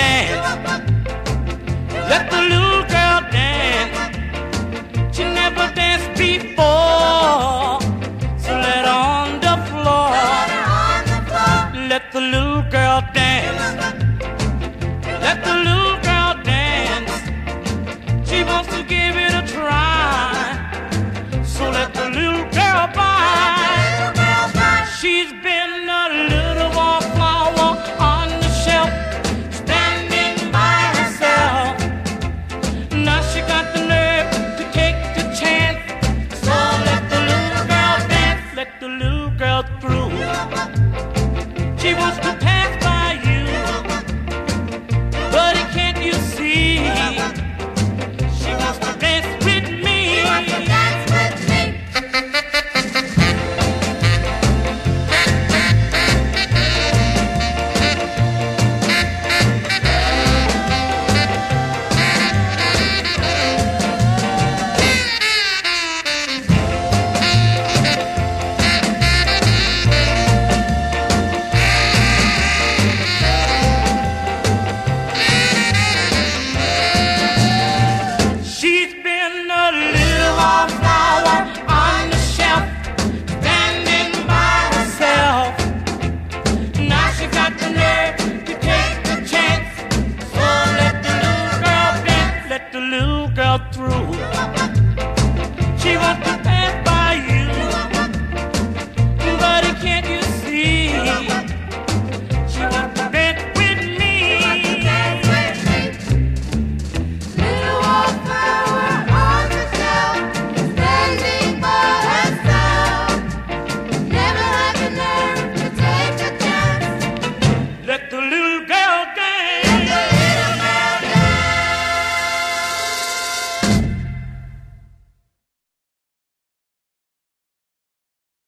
dance. Let the She was the got through.